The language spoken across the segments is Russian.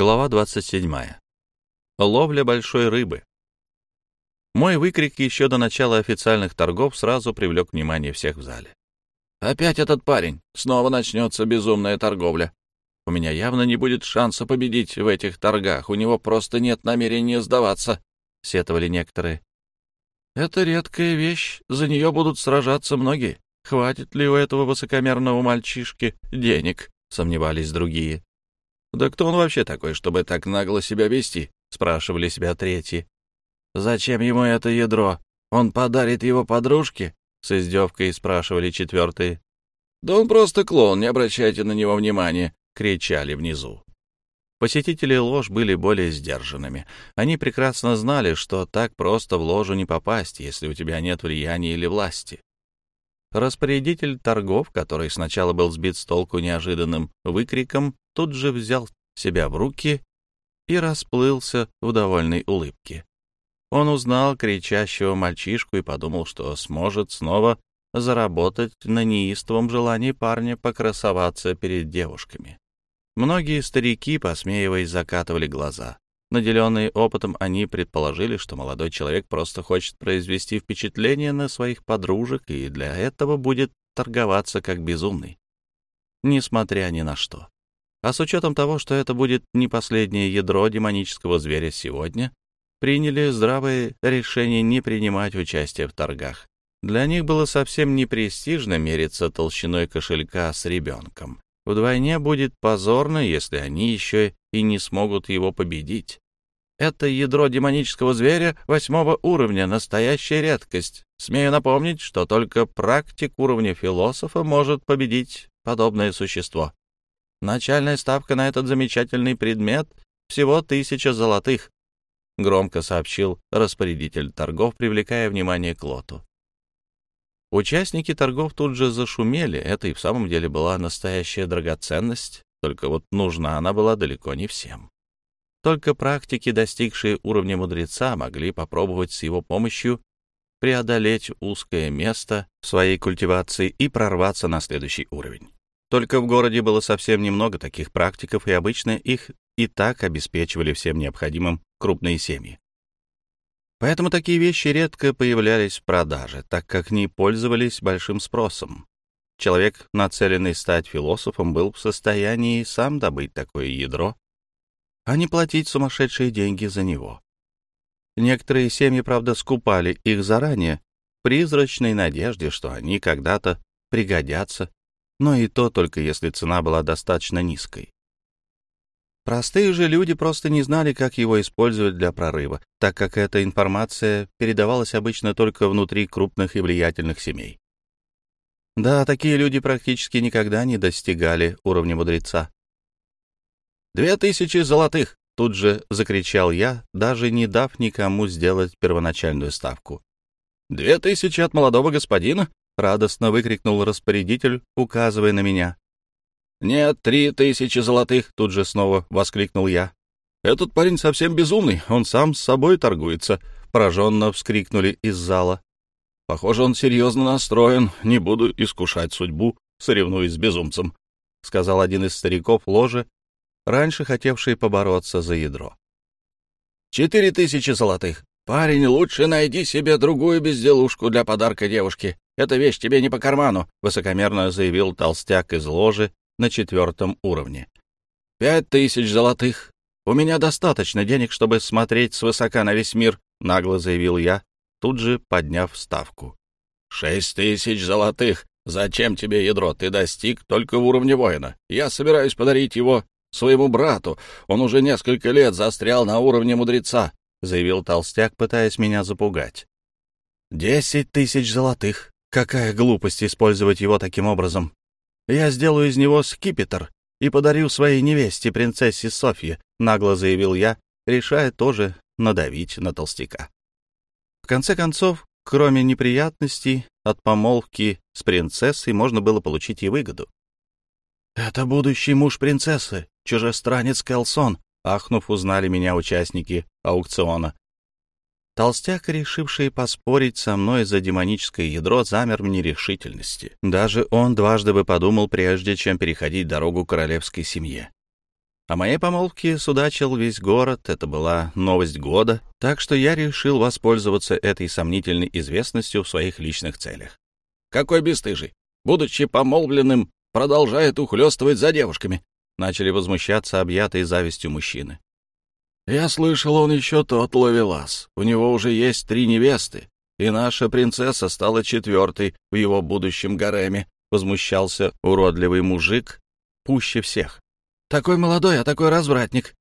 Глава 27. Ловля большой рыбы. Мой выкрик еще до начала официальных торгов сразу привлек внимание всех в зале. «Опять этот парень! Снова начнется безумная торговля. У меня явно не будет шанса победить в этих торгах, у него просто нет намерения сдаваться», — сетовали некоторые. «Это редкая вещь, за нее будут сражаться многие. Хватит ли у этого высокомерного мальчишки денег?» — сомневались другие. «Да кто он вообще такой, чтобы так нагло себя вести?» — спрашивали себя третьи. «Зачем ему это ядро? Он подарит его подружке?» — с издевкой спрашивали четвертые. «Да он просто клоун, не обращайте на него внимания!» — кричали внизу. Посетители лож были более сдержанными. Они прекрасно знали, что так просто в ложу не попасть, если у тебя нет влияния или власти. Распорядитель торгов, который сначала был сбит с толку неожиданным выкриком, тут же взял себя в руки и расплылся в довольной улыбке. Он узнал кричащего мальчишку и подумал, что сможет снова заработать на неистовом желании парня покрасоваться перед девушками. Многие старики, посмеиваясь, закатывали глаза. Наделенные опытом, они предположили, что молодой человек просто хочет произвести впечатление на своих подружек и для этого будет торговаться как безумный, несмотря ни на что. А с учетом того, что это будет не последнее ядро демонического зверя сегодня, приняли здравое решение не принимать участие в торгах. Для них было совсем не престижно мериться толщиной кошелька с ребенком. Вдвойне будет позорно, если они еще и не смогут его победить. Это ядро демонического зверя восьмого уровня, настоящая редкость. Смею напомнить, что только практик уровня философа может победить подобное существо. Начальная ставка на этот замечательный предмет — всего тысяча золотых, — громко сообщил распорядитель торгов, привлекая внимание к лоту. Участники торгов тут же зашумели. Это и в самом деле была настоящая драгоценность, только вот нужна она была далеко не всем. Только практики, достигшие уровня мудреца, могли попробовать с его помощью преодолеть узкое место в своей культивации и прорваться на следующий уровень. Только в городе было совсем немного таких практиков, и обычно их и так обеспечивали всем необходимым крупные семьи. Поэтому такие вещи редко появлялись в продаже, так как не пользовались большим спросом. Человек, нацеленный стать философом, был в состоянии сам добыть такое ядро, а не платить сумасшедшие деньги за него. Некоторые семьи, правда, скупали их заранее, призрачной надежде, что они когда-то пригодятся, но и то только если цена была достаточно низкой. Простые же люди просто не знали, как его использовать для прорыва, так как эта информация передавалась обычно только внутри крупных и влиятельных семей. Да, такие люди практически никогда не достигали уровня мудреца. «Две тысячи золотых!» — тут же закричал я, даже не дав никому сделать первоначальную ставку. «Две тысячи от молодого господина?» — радостно выкрикнул распорядитель, указывая на меня. «Нет, три тысячи золотых!» — тут же снова воскликнул я. «Этот парень совсем безумный, он сам с собой торгуется!» — пораженно вскрикнули из зала. «Похоже, он серьезно настроен, не буду искушать судьбу, соревнуясь с безумцем», — сказал один из стариков ложи, раньше хотевший побороться за ядро. «Четыре тысячи золотых! Парень, лучше найди себе другую безделушку для подарка девушке. Эта вещь тебе не по карману», — высокомерно заявил толстяк из ложи, на четвертом уровне. «Пять тысяч золотых. У меня достаточно денег, чтобы смотреть свысока на весь мир», — нагло заявил я, тут же подняв ставку. «Шесть тысяч золотых. Зачем тебе ядро? Ты достиг только в уровне воина. Я собираюсь подарить его своему брату. Он уже несколько лет застрял на уровне мудреца», — заявил толстяк, пытаясь меня запугать. «Десять тысяч золотых. Какая глупость использовать его таким образом. Я сделаю из него скипетр и подарю своей невесте, принцессе Софье», — нагло заявил я, решая тоже надавить на толстяка. В конце концов, кроме неприятностей, от помолвки с принцессой можно было получить и выгоду. «Это будущий муж принцессы, чужестранец Келсон», — ахнув, узнали меня участники аукциона. Толстяк, решивший поспорить со мной за демоническое ядро, замер в нерешительности. Даже он дважды бы подумал, прежде чем переходить дорогу королевской семье. О моей помолвке судачил весь город, это была новость года, так что я решил воспользоваться этой сомнительной известностью в своих личных целях. «Какой бесстыжий! Будучи помолвленным, продолжает ухлёстывать за девушками!» Начали возмущаться объятые завистью мужчины. «Я слышал, он еще тот ловелас. У него уже есть три невесты, и наша принцесса стала четвертой в его будущем гареме», — возмущался уродливый мужик пуще всех. Такой молодой, а такой развратник.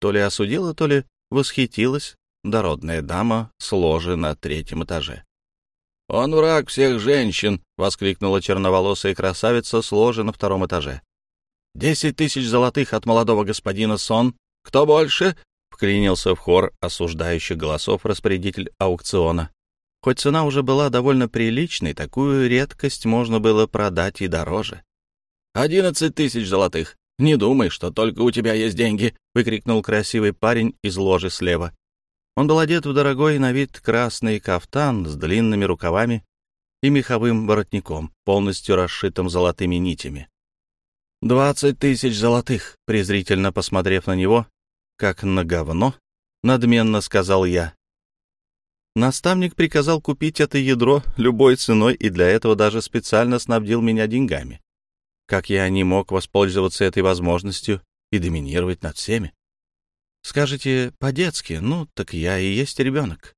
То ли осудила, то ли восхитилась дородная дама с ложи на третьем этаже. «Он враг всех женщин!» — воскликнула черноволосая красавица с ложи на втором этаже. «Десять тысяч золотых от молодого господина Сон. Кто больше?» — вклинился в хор осуждающих голосов распорядитель аукциона. Хоть цена уже была довольно приличной, такую редкость можно было продать и дороже. «Одиннадцать тысяч золотых!» «Не думай, что только у тебя есть деньги!» — выкрикнул красивый парень из ложи слева. Он был одет в дорогой на вид красный кафтан с длинными рукавами и меховым воротником, полностью расшитым золотыми нитями. «Двадцать тысяч золотых!» — презрительно посмотрев на него, как на говно, надменно сказал я. Наставник приказал купить это ядро любой ценой и для этого даже специально снабдил меня деньгами как я не мог воспользоваться этой возможностью и доминировать над всеми. Скажете, по-детски, ну, так я и есть ребенок.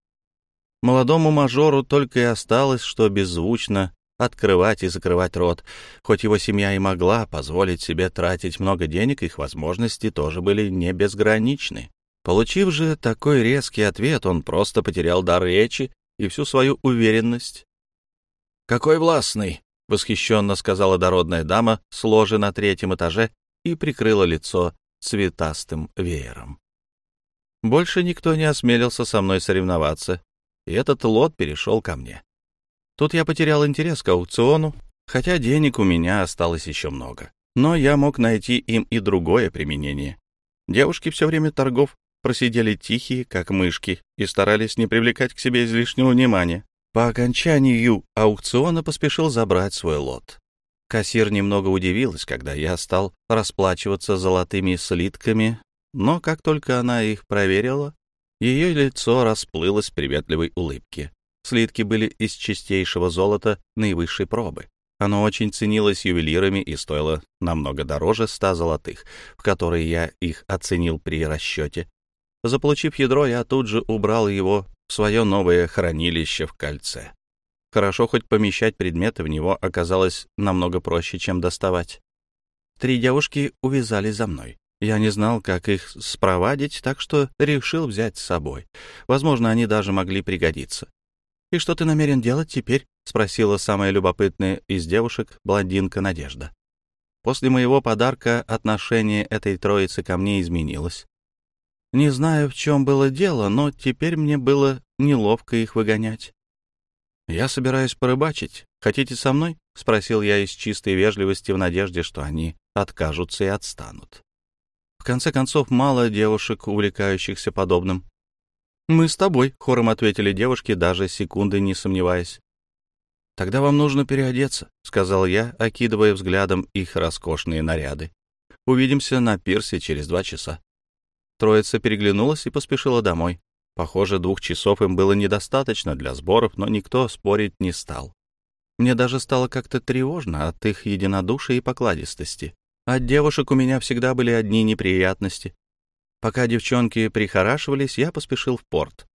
Молодому мажору только и осталось, что беззвучно открывать и закрывать рот. Хоть его семья и могла позволить себе тратить много денег, их возможности тоже были не безграничны. Получив же такой резкий ответ, он просто потерял дар речи и всю свою уверенность. «Какой властный!» — восхищенно сказала дородная дама с ложи на третьем этаже и прикрыла лицо цветастым веером. Больше никто не осмелился со мной соревноваться, и этот лот перешел ко мне. Тут я потерял интерес к аукциону, хотя денег у меня осталось еще много. Но я мог найти им и другое применение. Девушки все время торгов просидели тихие, как мышки, и старались не привлекать к себе излишнего внимания. По окончанию аукциона поспешил забрать свой лот. Кассир немного удивилась, когда я стал расплачиваться золотыми слитками, но как только она их проверила, ее лицо расплылось в приветливой улыбке. Слитки были из чистейшего золота наивысшей пробы. Оно очень ценилось ювелирами и стоило намного дороже ста золотых, в которые я их оценил при расчете. Заполучив ядро, я тут же убрал его свое новое хранилище в кольце. Хорошо хоть помещать предметы в него оказалось намного проще, чем доставать. Три девушки увязали за мной. Я не знал, как их спровадить, так что решил взять с собой. Возможно, они даже могли пригодиться. «И что ты намерен делать теперь?» — спросила самая любопытная из девушек, блондинка Надежда. После моего подарка отношение этой троицы ко мне изменилось. Не знаю, в чем было дело, но теперь мне было неловко их выгонять. «Я собираюсь порыбачить. Хотите со мной?» — спросил я из чистой вежливости в надежде, что они откажутся и отстанут. В конце концов, мало девушек, увлекающихся подобным. «Мы с тобой», — хором ответили девушки, даже секунды не сомневаясь. «Тогда вам нужно переодеться», — сказал я, окидывая взглядом их роскошные наряды. «Увидимся на пирсе через два часа». Троица переглянулась и поспешила домой. Похоже, двух часов им было недостаточно для сборов, но никто спорить не стал. Мне даже стало как-то тревожно от их единодушия и покладистости. От девушек у меня всегда были одни неприятности. Пока девчонки прихорашивались, я поспешил в порт.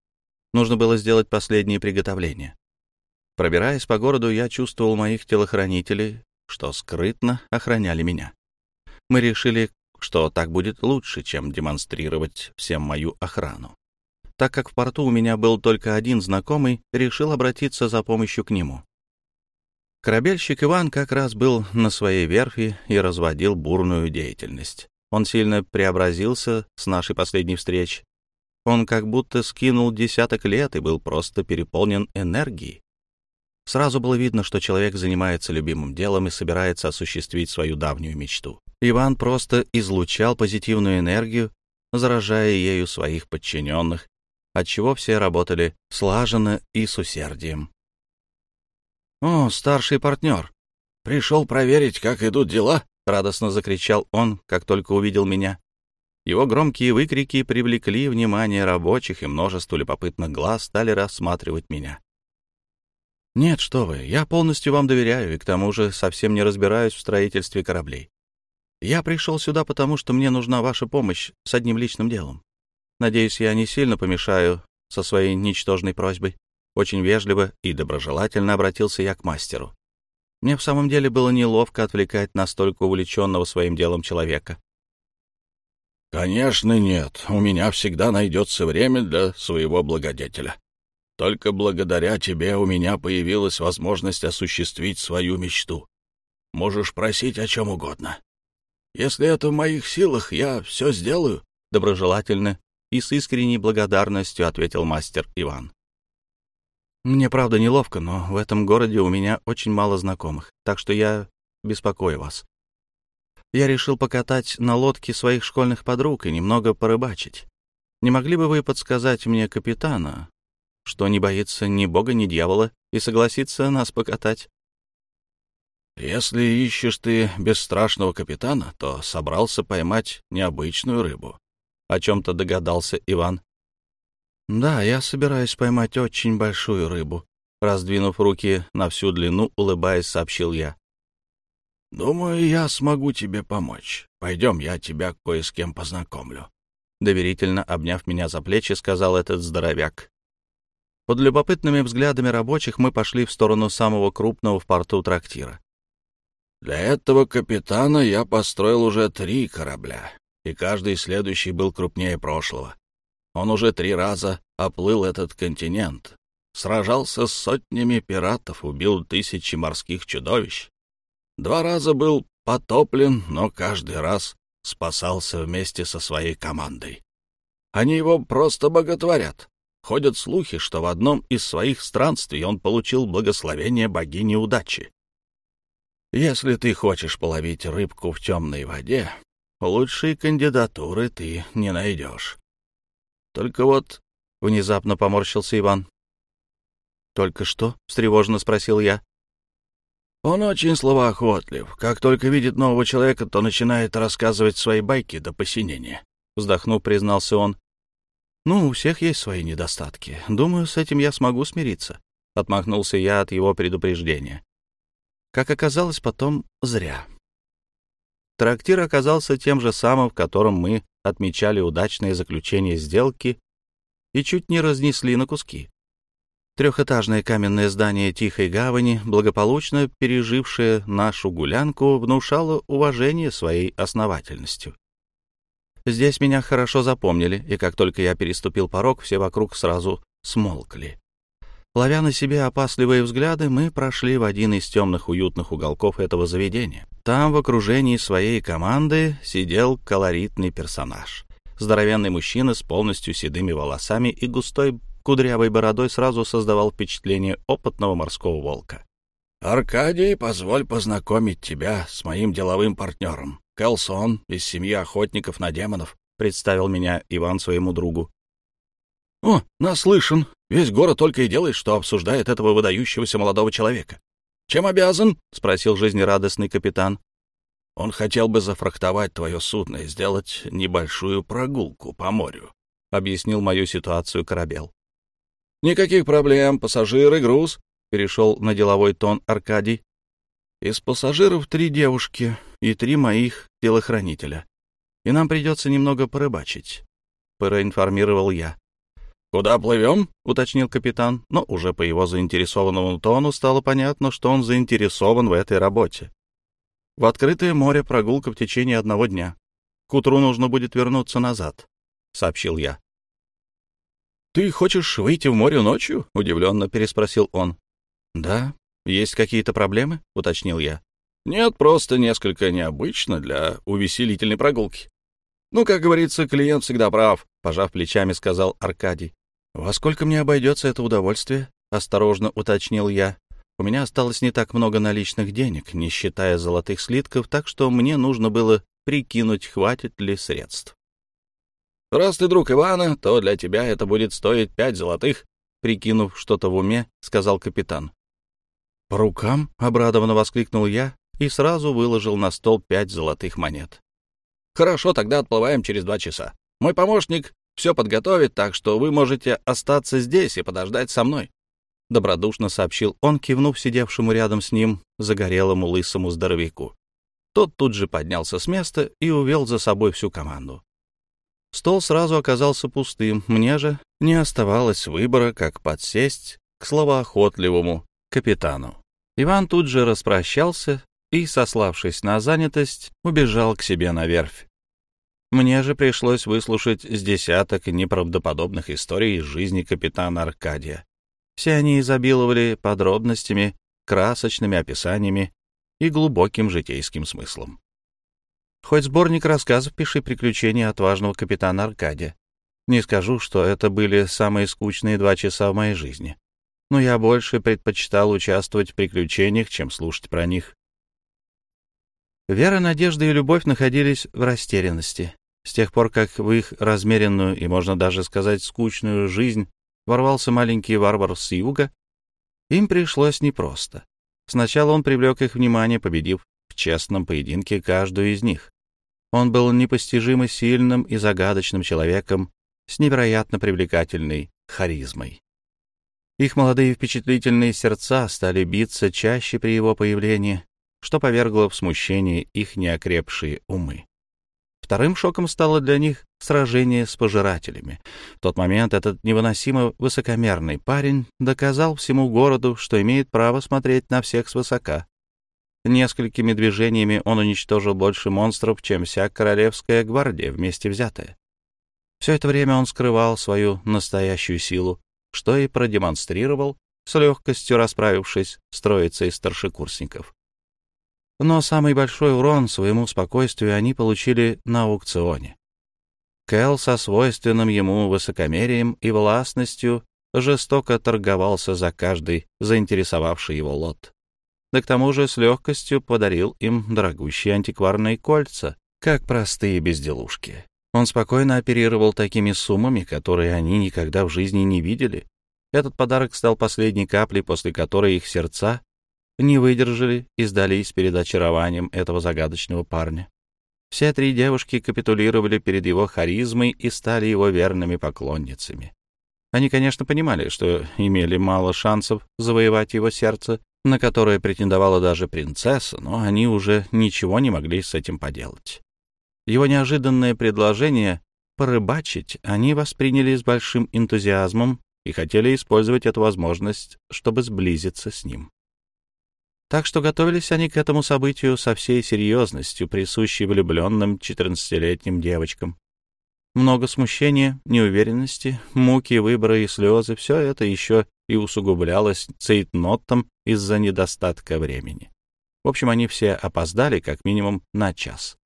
Нужно было сделать последние приготовления. Пробираясь по городу, я чувствовал моих телохранителей, что скрытно охраняли меня. Мы решили что так будет лучше, чем демонстрировать всем мою охрану. Так как в порту у меня был только один знакомый, решил обратиться за помощью к нему. Корабельщик Иван как раз был на своей верфи и разводил бурную деятельность. Он сильно преобразился с нашей последней встречи. Он как будто скинул десяток лет и был просто переполнен энергией. Сразу было видно, что человек занимается любимым делом и собирается осуществить свою давнюю мечту. Иван просто излучал позитивную энергию, заражая ею своих подчиненных, отчего все работали слаженно и с усердием. «О, старший партнер! Пришел проверить, как идут дела?» — радостно закричал он, как только увидел меня. Его громкие выкрики привлекли внимание рабочих, и множество любопытных глаз стали рассматривать меня. «Нет, что вы, я полностью вам доверяю и к тому же совсем не разбираюсь в строительстве кораблей. Я пришел сюда, потому что мне нужна ваша помощь с одним личным делом. Надеюсь, я не сильно помешаю со своей ничтожной просьбой. Очень вежливо и доброжелательно обратился я к мастеру. Мне в самом деле было неловко отвлекать настолько увлеченного своим делом человека. «Конечно нет. У меня всегда найдется время для своего благодетеля. Только благодаря тебе у меня появилась возможность осуществить свою мечту. Можешь просить о чем угодно. Если это в моих силах, я все сделаю», — доброжелательно и с искренней благодарностью ответил мастер Иван. «Мне, правда, неловко, но в этом городе у меня очень мало знакомых, так что я беспокою вас. Я решил покатать на лодке своих школьных подруг и немного порыбачить. Не могли бы вы подсказать мне капитана, что не боится ни бога, ни дьявола, и согласится нас покатать?» «Если ищешь ты бесстрашного капитана, то собрался поймать необычную рыбу», — о чем-то догадался Иван. «Да, я собираюсь поймать очень большую рыбу», — раздвинув руки на всю длину, улыбаясь, сообщил я. «Думаю, я смогу тебе помочь. Пойдем, я тебя кое с кем познакомлю», — доверительно обняв меня за плечи, сказал этот здоровяк. Под любопытными взглядами рабочих мы пошли в сторону самого крупного в порту трактира. Для этого капитана я построил уже три корабля, и каждый следующий был крупнее прошлого. Он уже три раза оплыл этот континент, сражался с сотнями пиратов, убил тысячи морских чудовищ. Два раза был потоплен, но каждый раз спасался вместе со своей командой. Они его просто боготворят. Ходят слухи, что в одном из своих странствий он получил благословение богини удачи. Если ты хочешь половить рыбку в темной воде, лучшей кандидатуры ты не найдешь. Только вот... — внезапно поморщился Иван. «Только что?» — встревоженно спросил я. Он очень словоохотлив. Как только видит нового человека, то начинает рассказывать свои байки до посинения. Вздохнув, признался он. «Ну, у всех есть свои недостатки. Думаю, с этим я смогу смириться», — отмахнулся я от его предупреждения. Как оказалось, потом зря. Трактир оказался тем же самым, в котором мы отмечали удачное заключение сделки и чуть не разнесли на куски. Трехэтажное каменное здание Тихой Гавани, благополучно пережившее нашу гулянку, внушало уважение своей основательностью. Здесь меня хорошо запомнили, и как только я переступил порог, все вокруг сразу смолкли. Ловя на себе опасливые взгляды, мы прошли в один из темных уютных уголков этого заведения. Там, в окружении своей команды, сидел колоритный персонаж. Здоровенный мужчина с полностью седыми волосами и густой кудрявой бородой сразу создавал впечатление опытного морского волка. «Аркадий, позволь познакомить тебя с моим деловым партнером. Келсон из семьи охотников на демонов», — представил меня Иван своему другу. «О, наслышан. Весь город только и делает, что обсуждает этого выдающегося молодого человека. Чем обязан?» — спросил жизнерадостный капитан. «Он хотел бы зафрахтовать твое судно и сделать небольшую прогулку по морю», — объяснил мою ситуацию корабел. «Никаких проблем, пассажиры, груз», — перешел на деловой тон Аркадий. «Из пассажиров три девушки и три моих телохранителя. И нам придется немного порыбачить», — проинформировал я. «Куда плывем?» — уточнил капитан, но уже по его заинтересованному тону стало понятно, что он заинтересован в этой работе. «В открытое море прогулка в течение одного дня. К утру нужно будет вернуться назад», — сообщил я. «Ты хочешь выйти в море ночью?» — удивленно переспросил он. «Да. Есть какие-то проблемы?» — уточнил я. «Нет, просто несколько необычно для увеселительной прогулки». «Ну, как говорится, клиент всегда прав», — пожав плечами, сказал Аркадий. «Во сколько мне обойдется это удовольствие?» — осторожно уточнил я. «У меня осталось не так много наличных денег, не считая золотых слитков, так что мне нужно было прикинуть, хватит ли средств». «Раз ты друг Ивана, то для тебя это будет стоить пять золотых», — прикинув что-то в уме, сказал капитан. «По рукам?» — обрадованно воскликнул я и сразу выложил на стол пять золотых монет. Хорошо, тогда отплываем через два часа. Мой помощник все подготовит, так что вы можете остаться здесь и подождать со мной. — добродушно сообщил он, кивнув сидевшему рядом с ним загорелому лысому здоровяку. Тот тут же поднялся с места и увел за собой всю команду. Стол сразу оказался пустым, мне же не оставалось выбора, как подсесть к словоохотливому капитану. Иван тут же распрощался и, сославшись на занятость, убежал к себе на верфь. Мне же пришлось выслушать с десяток неправдоподобных историй из жизни капитана Аркадия. Все они изобиловали подробностями, красочными описаниями и глубоким житейским смыслом. Хоть сборник рассказов пиши приключения отважного капитана Аркадия. Не скажу, что это были самые скучные два часа в моей жизни, но я больше предпочитал участвовать в приключениях, чем слушать про них. Вера, надежда и любовь находились в растерянности. С тех пор, как в их размеренную и, можно даже сказать, скучную жизнь ворвался маленький варвар с юга, им пришлось непросто. Сначала он привлек их внимание, победив в честном поединке каждую из них. Он был непостижимо сильным и загадочным человеком с невероятно привлекательной харизмой. Их молодые впечатлительные сердца стали биться чаще при его появлении, что повергло в смущение их неокрепшие умы. Вторым шоком стало для них сражение с пожирателями. В тот момент этот невыносимо высокомерный парень доказал всему городу, что имеет право смотреть на всех свысока. Несколькими движениями он уничтожил больше монстров, чем вся королевская гвардия вместе взятая. Все это время он скрывал свою настоящую силу, что и продемонстрировал, с легкостью расправившись с троицей старшекурсников. Но самый большой урон своему спокойствию они получили на аукционе. Кэл со свойственным ему высокомерием и властностью жестоко торговался за каждый заинтересовавший его лот. Да к тому же с легкостью подарил им дорогущие антикварные кольца, как простые безделушки. Он спокойно оперировал такими суммами, которые они никогда в жизни не видели. Этот подарок стал последней каплей, после которой их сердца не выдержали и сдались перед очарованием этого загадочного парня. Все три девушки капитулировали перед его харизмой и стали его верными поклонницами. Они, конечно, понимали, что имели мало шансов завоевать его сердце, на которое претендовала даже принцесса, но они уже ничего не могли с этим поделать. Его неожиданное предложение порыбачить они восприняли с большим энтузиазмом и хотели использовать эту возможность, чтобы сблизиться с ним. Так что готовились они к этому событию со всей серьезностью, присущей влюбленным 14-летним девочкам. Много смущения, неуверенности, муки выбора и слезы — все это еще и усугублялось цейтнотом из-за недостатка времени. В общем, они все опоздали как минимум на час.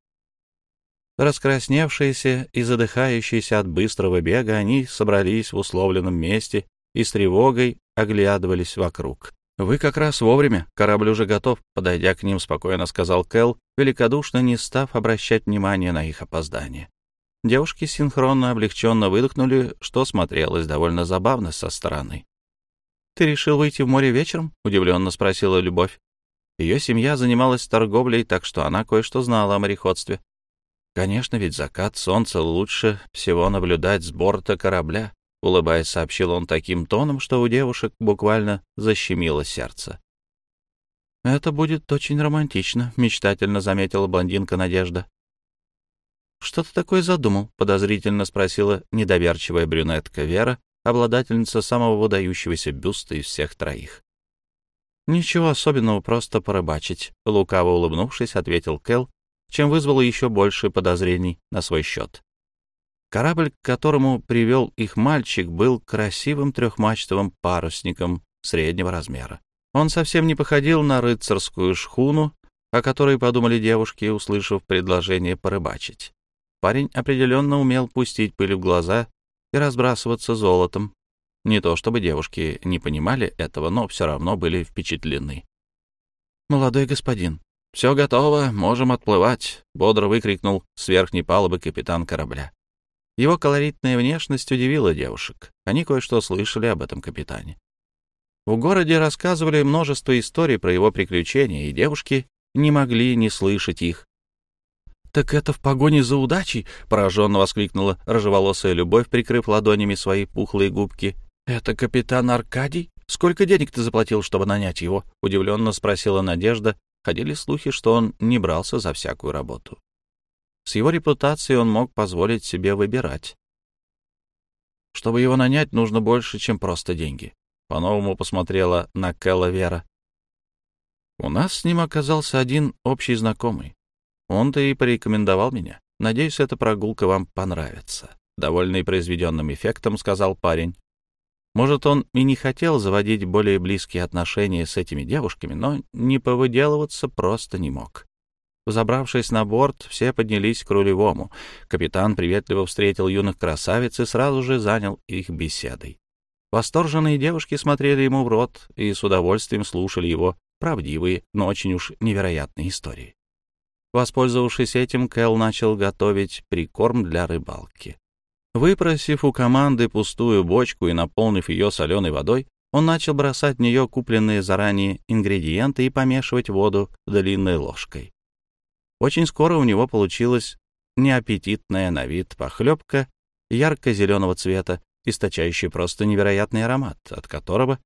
Раскрасневшиеся и задыхающиеся от быстрого бега, они собрались в условленном месте и с тревогой оглядывались вокруг. «Вы как раз вовремя. Корабль уже готов», — подойдя к ним, спокойно сказал Кэл, великодушно не став обращать внимания на их опоздание. Девушки синхронно облегченно выдохнули, что смотрелось довольно забавно со стороны. «Ты решил выйти в море вечером?» — удивленно спросила Любовь. Ее семья занималась торговлей, так что она кое-что знала о мореходстве. Конечно, ведь закат солнца лучше всего наблюдать с борта корабля. — улыбаясь, сообщил он таким тоном, что у девушек буквально защемило сердце. «Это будет очень романтично», — мечтательно заметила блондинка Надежда. «Что ты такое задумал?» — подозрительно спросила недоверчивая брюнетка Вера, обладательница самого выдающегося бюста из всех троих. «Ничего особенного, просто порыбачить», — лукаво улыбнувшись, ответил Кэл, чем вызвало еще больше подозрений на свой счет. Корабль, к которому привел их мальчик, был красивым трехмачтовым парусником среднего размера. Он совсем не походил на рыцарскую шхуну, о которой подумали девушки, услышав предложение порыбачить. Парень определенно умел пустить пыль в глаза и разбрасываться золотом. Не то чтобы девушки не понимали этого, но все равно были впечатлены. «Молодой господин, все готово, можем отплывать», — бодро выкрикнул с верхней палубы капитан корабля. Его колоритная внешность удивила девушек. Они кое-что слышали об этом капитане. В городе рассказывали множество историй про его приключения, и девушки не могли не слышать их. «Так это в погоне за удачей?» — пораженно воскликнула рыжеволосая любовь, прикрыв ладонями свои пухлые губки. «Это капитан Аркадий? Сколько денег ты заплатил, чтобы нанять его?» — удивленно спросила Надежда. Ходили слухи, что он не брался за всякую работу. С его репутацией он мог позволить себе выбирать. Чтобы его нанять, нужно больше, чем просто деньги. По-новому посмотрела на Кэлла Вера. У нас с ним оказался один общий знакомый. Он-то и порекомендовал меня. Надеюсь, эта прогулка вам понравится. Довольный произведенным эффектом, сказал парень. Может, он и не хотел заводить более близкие отношения с этими девушками, но не повыделываться просто не мог. Забравшись на борт, все поднялись к рулевому. Капитан приветливо встретил юных красавиц и сразу же занял их беседой. Восторженные девушки смотрели ему в рот и с удовольствием слушали его правдивые, но очень уж невероятные истории. Воспользовавшись этим, Кэл начал готовить прикорм для рыбалки. Выпросив у команды пустую бочку и наполнив ее соленой водой, он начал бросать в нее купленные заранее ингредиенты и помешивать воду длинной ложкой. Очень скоро у него получилась неаппетитная на вид похлебка ярко-зеленого цвета, источающая просто невероятный аромат, от которого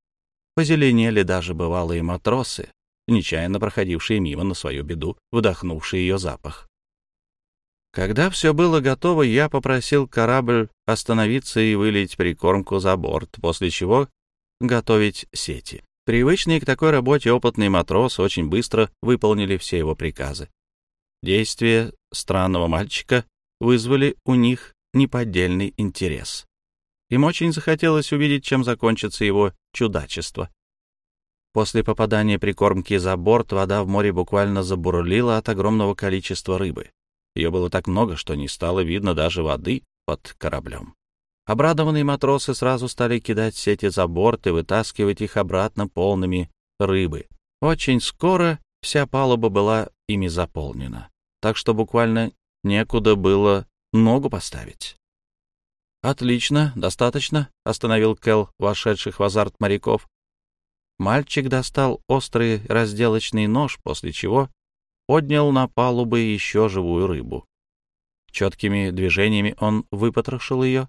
позеленели даже бывалые матросы, нечаянно проходившие мимо на свою беду, вдохнувшие ее запах. Когда все было готово, я попросил корабль остановиться и вылить прикормку за борт, после чего готовить сети. Привычные к такой работе опытные матросы очень быстро выполнили все его приказы. Действия странного мальчика вызвали у них неподдельный интерес. Им очень захотелось увидеть, чем закончится его чудачество. После попадания прикормки за борт вода в море буквально забурлила от огромного количества рыбы. Ее было так много, что не стало видно даже воды под кораблем. Обрадованные матросы сразу стали кидать сети за борт и вытаскивать их обратно полными рыбы. Очень скоро вся палуба была ими заполнена, так что буквально некуда было ногу поставить. «Отлично, достаточно», — остановил Кел вошедших в азарт моряков. Мальчик достал острый разделочный нож, после чего поднял на палубы еще живую рыбу. Четкими движениями он выпотрошил ее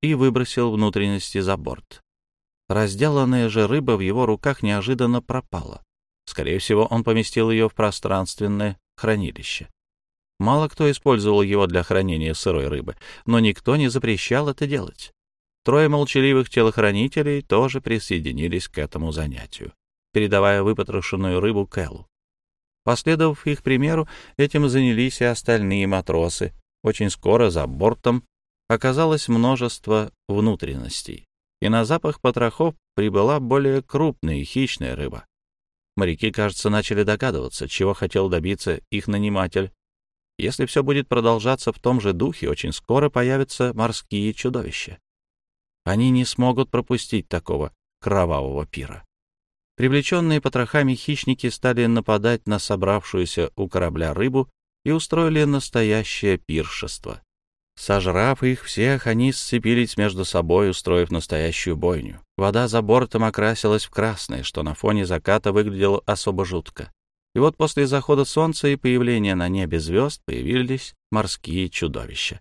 и выбросил внутренности за борт. Разделанная же рыба в его руках неожиданно пропала. Скорее всего, он поместил ее в пространственное хранилище. Мало кто использовал его для хранения сырой рыбы, но никто не запрещал это делать. Трое молчаливых телохранителей тоже присоединились к этому занятию, передавая выпотрошенную рыбу Кэллу. Последовав их примеру, этим занялись и остальные матросы. Очень скоро за бортом оказалось множество внутренностей, и на запах потрохов прибыла более крупная хищная рыба. Моряки, кажется, начали догадываться, чего хотел добиться их наниматель. Если все будет продолжаться в том же духе, очень скоро появятся морские чудовища. Они не смогут пропустить такого кровавого пира. Привлеченные потрохами хищники стали нападать на собравшуюся у корабля рыбу и устроили настоящее пиршество. Сожрав их всех, они сцепились между собой, устроив настоящую бойню. Вода за бортом окрасилась в красное, что на фоне заката выглядело особо жутко. И вот после захода солнца и появления на небе звезд появились морские чудовища.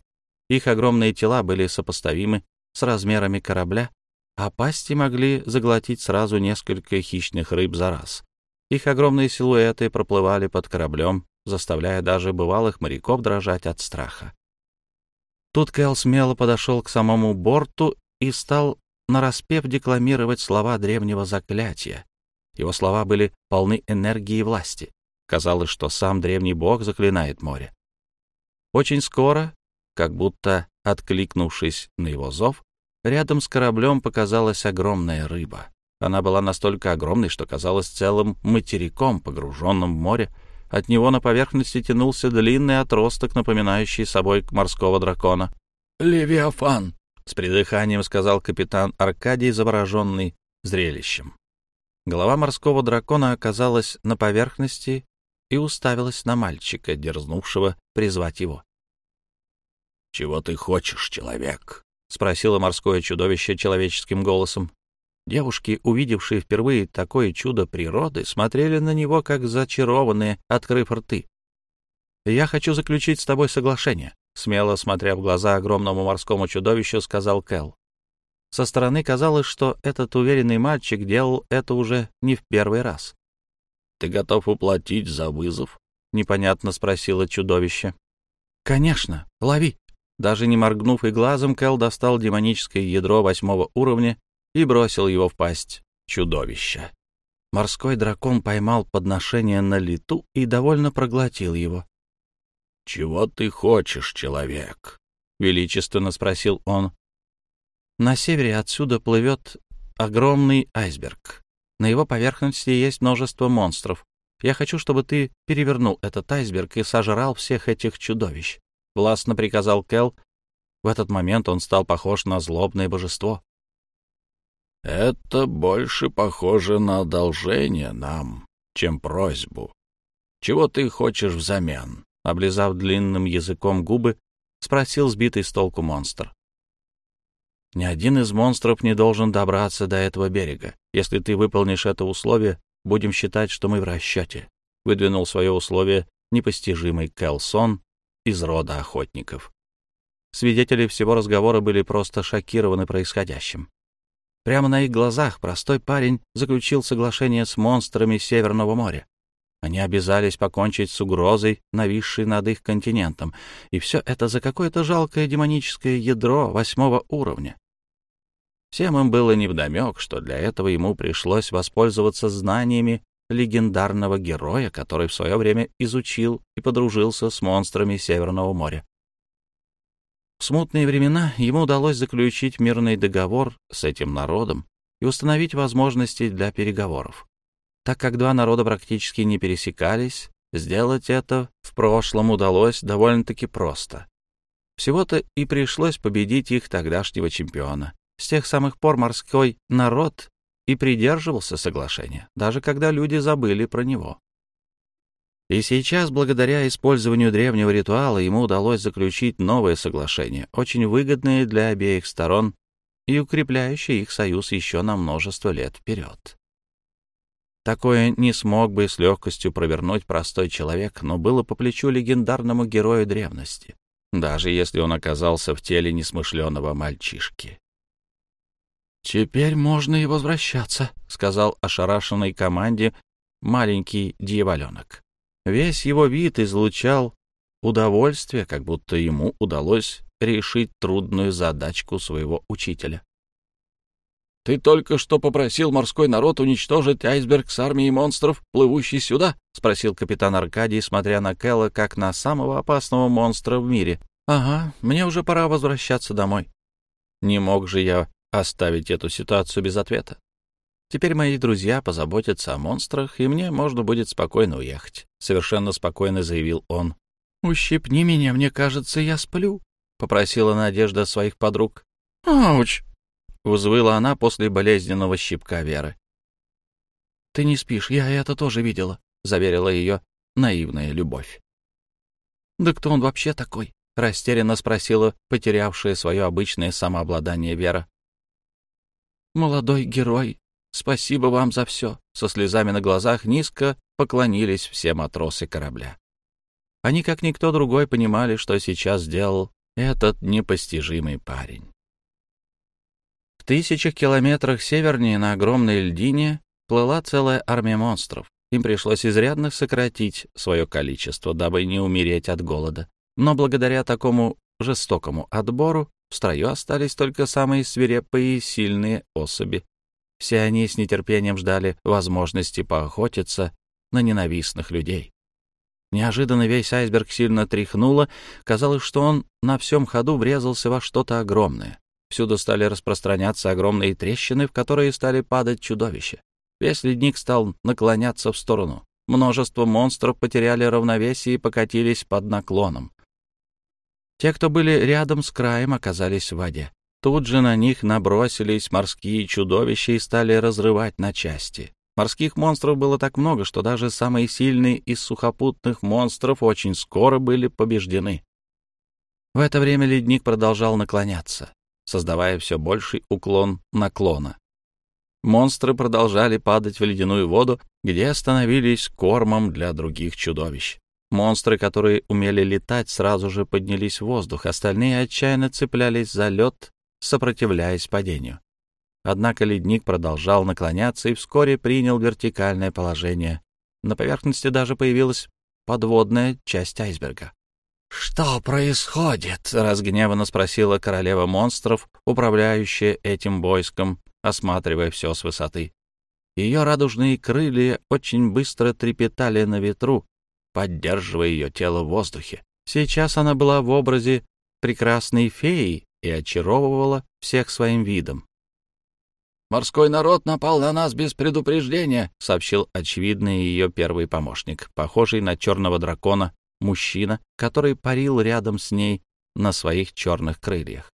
Их огромные тела были сопоставимы с размерами корабля, а пасти могли заглотить сразу несколько хищных рыб за раз. Их огромные силуэты проплывали под кораблем, заставляя даже бывалых моряков дрожать от страха. Тут Кэл смело подошел к самому борту и стал нараспев декламировать слова древнего заклятия. Его слова были полны энергии и власти. Казалось, что сам древний бог заклинает море. Очень скоро, как будто откликнувшись на его зов, Рядом с кораблем показалась огромная рыба. Она была настолько огромной, что казалась целым материком, погруженным в море. От него на поверхности тянулся длинный отросток, напоминающий собой морского дракона. «Левиафан!» — с придыханием сказал капитан Аркадий, завороженный зрелищем. Голова морского дракона оказалась на поверхности и уставилась на мальчика, дерзнувшего призвать его. «Чего ты хочешь, человек?» — спросило морское чудовище человеческим голосом. Девушки, увидевшие впервые такое чудо природы, смотрели на него, как зачарованные, открыв рты. «Я хочу заключить с тобой соглашение», — смело смотря в глаза огромному морскому чудовищу, сказал Кэл. Со стороны казалось, что этот уверенный мальчик делал это уже не в первый раз. «Ты готов уплатить за вызов?» — непонятно спросило чудовище. «Конечно, лови!» Даже не моргнув и глазом, Кэл достал демоническое ядро восьмого уровня и бросил его в пасть чудовища. Морской дракон поймал подношение на лету и довольно проглотил его. — Чего ты хочешь, человек? — величественно спросил он. На севере отсюда плывет огромный айсберг. На его поверхности есть множество монстров. Я хочу, чтобы ты перевернул этот айсберг и сожрал всех этих чудовищ. Властно приказал Кел. В этот момент он стал похож на злобное божество. «Это больше похоже на одолжение нам, чем просьбу. Чего ты хочешь взамен?» Облизав длинным языком губы, спросил сбитый с толку монстр. Ни один из монстров не должен добраться до этого берега. Если ты выполнишь это условие, будем считать, что мы в расчете. Выдвинул свое условие непостижимый Келсон из рода охотников. Свидетели всего разговора были просто шокированы происходящим. Прямо на их глазах простой парень заключил соглашение с монстрами Северного моря. Они обязались покончить с угрозой, нависшей над их континентом, и все это за какое-то жалкое демоническое ядро восьмого уровня. Всем им было невдомек, что для этого ему пришлось воспользоваться знаниями легендарного героя, который в свое время изучил и подружился с монстрами Северного моря. В смутные времена ему удалось заключить мирный договор с этим народом и установить возможности для переговоров. Так как два народа практически не пересекались, сделать это в прошлом удалось довольно-таки просто. Всего-то и пришлось победить их тогдашнего чемпиона. С тех самых пор морской народ и придерживался соглашения, даже когда люди забыли про него. И сейчас, благодаря использованию древнего ритуала, ему удалось заключить новое соглашение, очень выгодное для обеих сторон и укрепляющее их союз еще на множество лет вперед. Такое не смог бы с легкостью провернуть простой человек, но было по плечу легендарному герою древности, даже если он оказался в теле несмышленого мальчишки. «Теперь можно и возвращаться», — сказал ошарашенной команде маленький дьяволенок. Весь его вид излучал удовольствие, как будто ему удалось решить трудную задачку своего учителя. «Ты только что попросил морской народ уничтожить айсберг с армией монстров, плывущий сюда?» — спросил капитан Аркадий, смотря на Кэлла как на самого опасного монстра в мире. «Ага, мне уже пора возвращаться домой. Не мог же я оставить эту ситуацию без ответа. Теперь мои друзья позаботятся о монстрах, и мне можно будет спокойно уехать», — совершенно спокойно заявил он. «Ущипни меня, мне кажется, я сплю», — попросила Надежда своих подруг. «Ауч!» — взвыла она после болезненного щипка Веры. «Ты не спишь, я это тоже видела», — заверила ее наивная любовь. «Да кто он вообще такой?» — растерянно спросила потерявшая свое обычное самообладание Вера. «Молодой герой, спасибо вам за все», — со слезами на глазах низко поклонились все матросы корабля. Они, как никто другой, понимали, что сейчас сделал этот непостижимый парень тысячах километрах севернее на огромной льдине плыла целая армия монстров. Им пришлось изрядно сократить свое количество, дабы не умереть от голода. Но благодаря такому жестокому отбору в строю остались только самые свирепые и сильные особи. Все они с нетерпением ждали возможности поохотиться на ненавистных людей. Неожиданно весь айсберг сильно тряхнуло, казалось, что он на всем ходу врезался во что-то огромное. Всюду стали распространяться огромные трещины, в которые стали падать чудовища. Весь ледник стал наклоняться в сторону. Множество монстров потеряли равновесие и покатились под наклоном. Те, кто были рядом с краем, оказались в воде. Тут же на них набросились морские чудовища и стали разрывать на части. Морских монстров было так много, что даже самые сильные из сухопутных монстров очень скоро были побеждены. В это время ледник продолжал наклоняться создавая все больший уклон наклона. Монстры продолжали падать в ледяную воду, где становились кормом для других чудовищ. Монстры, которые умели летать, сразу же поднялись в воздух, остальные отчаянно цеплялись за лед, сопротивляясь падению. Однако ледник продолжал наклоняться и вскоре принял вертикальное положение. На поверхности даже появилась подводная часть айсберга. «Что происходит?» — разгневанно спросила королева монстров, управляющая этим войском, осматривая все с высоты. Ее радужные крылья очень быстро трепетали на ветру, поддерживая ее тело в воздухе. Сейчас она была в образе прекрасной феи и очаровывала всех своим видом. «Морской народ напал на нас без предупреждения», — сообщил очевидный ее первый помощник, похожий на черного дракона, мужчина, который парил рядом с ней на своих черных крыльях.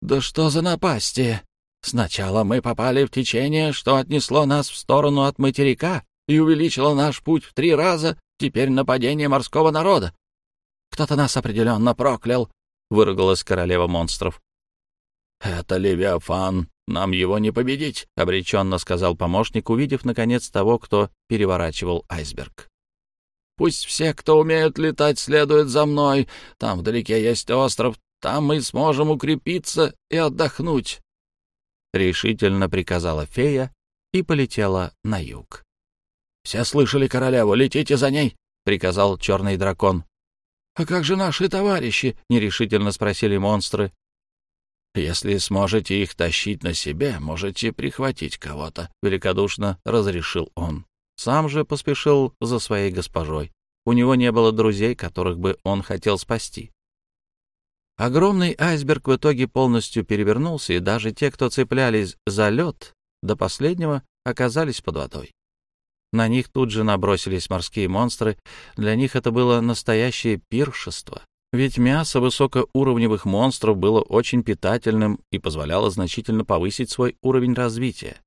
«Да что за напасти? Сначала мы попали в течение, что отнесло нас в сторону от материка и увеличило наш путь в три раза, теперь нападение морского народа. Кто-то нас определенно проклял», — выругалась королева монстров. «Это Левиафан, нам его не победить», — обреченно сказал помощник, увидев, наконец, того, кто переворачивал айсберг. «Пусть все, кто умеют летать, следуют за мной. Там вдалеке есть остров, там мы сможем укрепиться и отдохнуть. — решительно приказала фея и полетела на юг. «Все слышали королеву, летите за ней!» — приказал черный дракон. «А как же наши товарищи?» — нерешительно спросили монстры. «Если сможете их тащить на себе, можете прихватить кого-то», — великодушно разрешил он. Сам же поспешил за своей госпожой. У него не было друзей, которых бы он хотел спасти. Огромный айсберг в итоге полностью перевернулся, и даже те, кто цеплялись за лед, до последнего оказались под водой. На них тут же набросились морские монстры. Для них это было настоящее пиршество. Ведь мясо высокоуровневых монстров было очень питательным и позволяло значительно повысить свой уровень развития.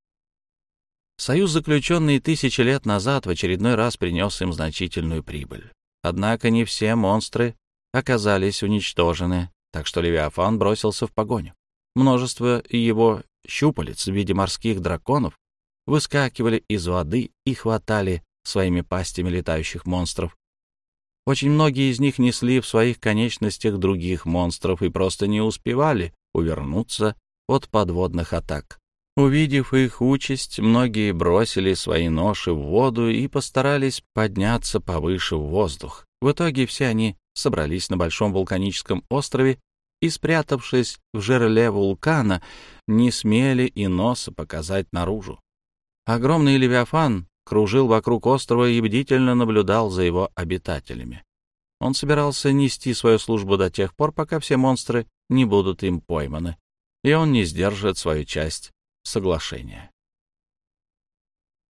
Союз, заключенный тысячи лет назад, в очередной раз принес им значительную прибыль. Однако не все монстры оказались уничтожены так что Левиафан бросился в погоню. Множество его щупалец в виде морских драконов выскакивали из воды и хватали своими пастями летающих монстров. Очень многие из них несли в своих конечностях других монстров и просто не успевали увернуться от подводных атак. Увидев их участь, многие бросили свои ноши в воду и постарались подняться повыше в воздух. В итоге все они собрались на большом вулканическом острове и, спрятавшись в жерле вулкана, не смели и носа показать наружу. Огромный левиафан кружил вокруг острова и бдительно наблюдал за его обитателями. Он собирался нести свою службу до тех пор, пока все монстры не будут им пойманы, и он не сдержит свою часть соглашения.